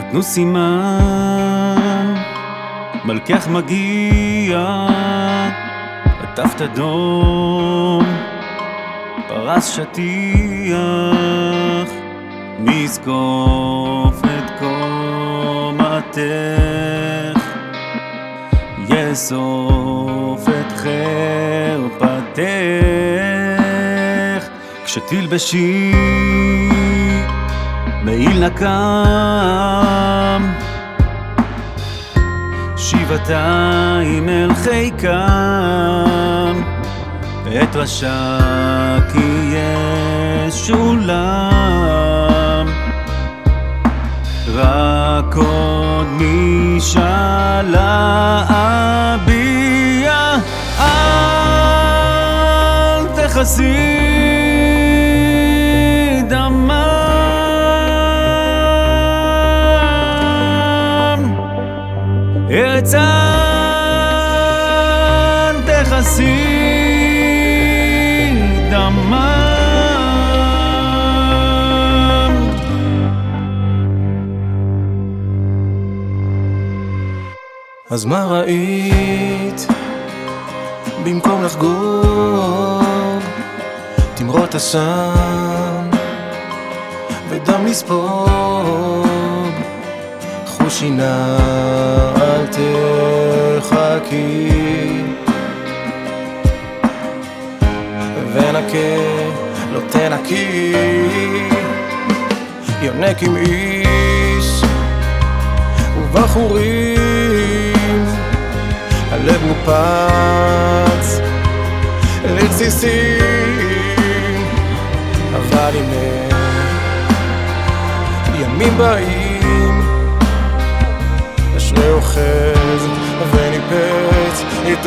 תנו סימן, מלכך מגיע, עטפת אדום, פרס שטיח, מזקוף את קומתך, יאסוף את חרפתך, כשתלבשי מעיל נקם. שבעתיים אל חיקם. את רשע כי ישולם רק עוד משאלה אביע אל תכסי אל תכסי דמם אז מה ראית? במקום לחגוג תמרות אסם ודם לספוג חושי נא אל תחכי ונקה לא תנקי יונק עם איש ובחורים הלב מופץ לרסיסים אבל הנה ימים באים אוחז וניפץ את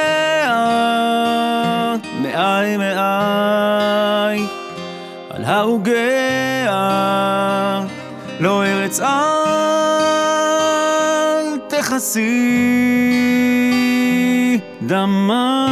הרוגיה לא ארץ אל תכסי דמה